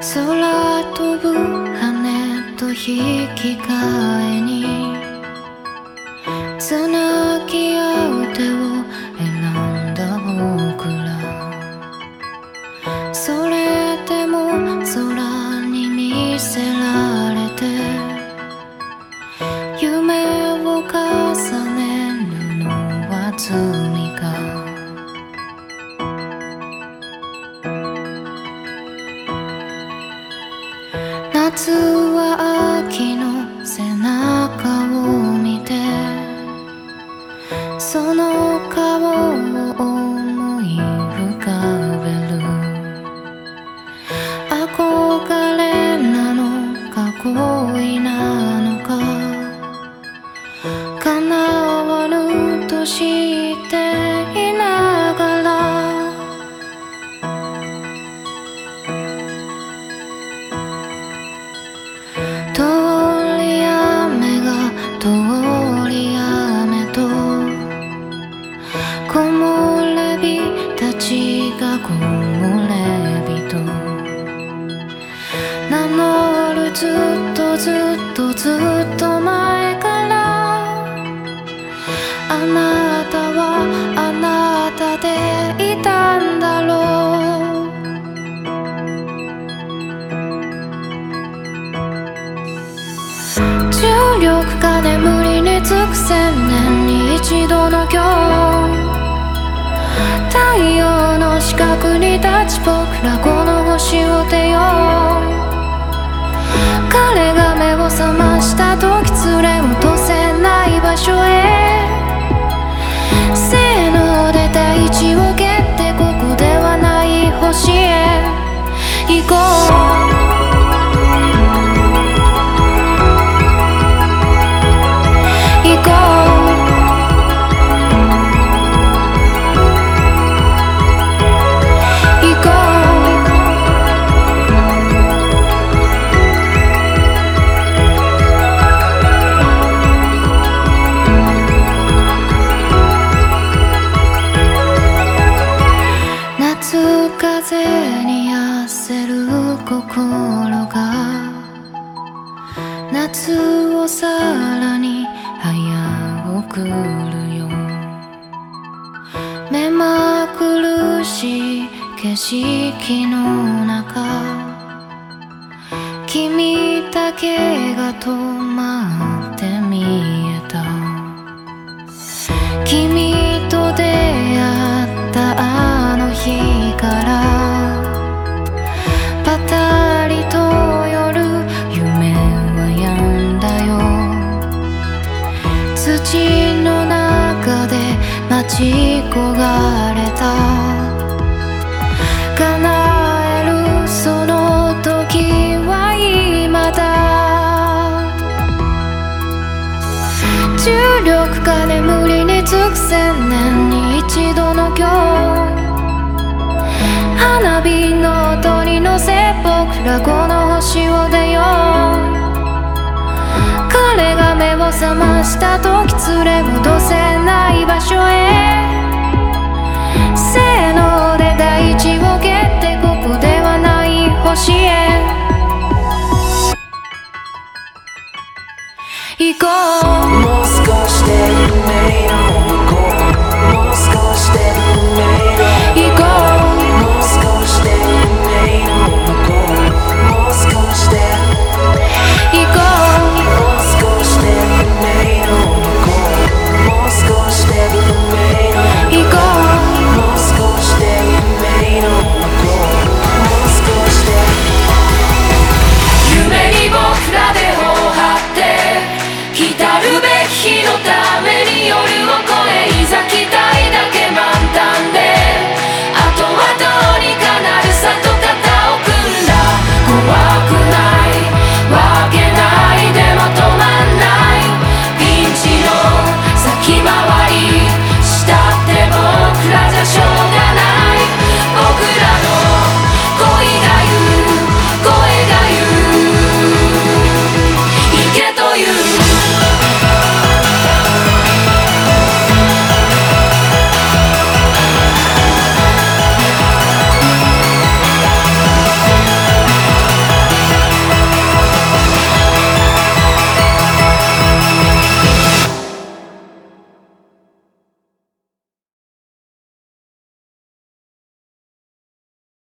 空飛ぶ羽と引き換えにつなぎ合う手を選んだ僕ら。それでも空に見せられ夏は秋の背中を見てその顔を思い浮かべる。憧れなのか恋な。木漏れ日たちが木漏れ日と。名乗るずっとずっとずっと前から。あなたはあなたでいたんだろう。重力が眠りにつく千年に一度の今日。太陽の四角に立ち僕らさらに早送るよ。目まぐるしい景色の中。君だけが止まる。土の中で待ち焦がれた。叶えるその時は今だ。重力が眠りにつく千年に一度の今日。花火の音に乗せ僕らこの星を出よう。彼が目を覚ました時連れ戻せない場所へ。せーので大地を蹴ってここではない星へ。行こう。もう少しで夢よ日のために夜を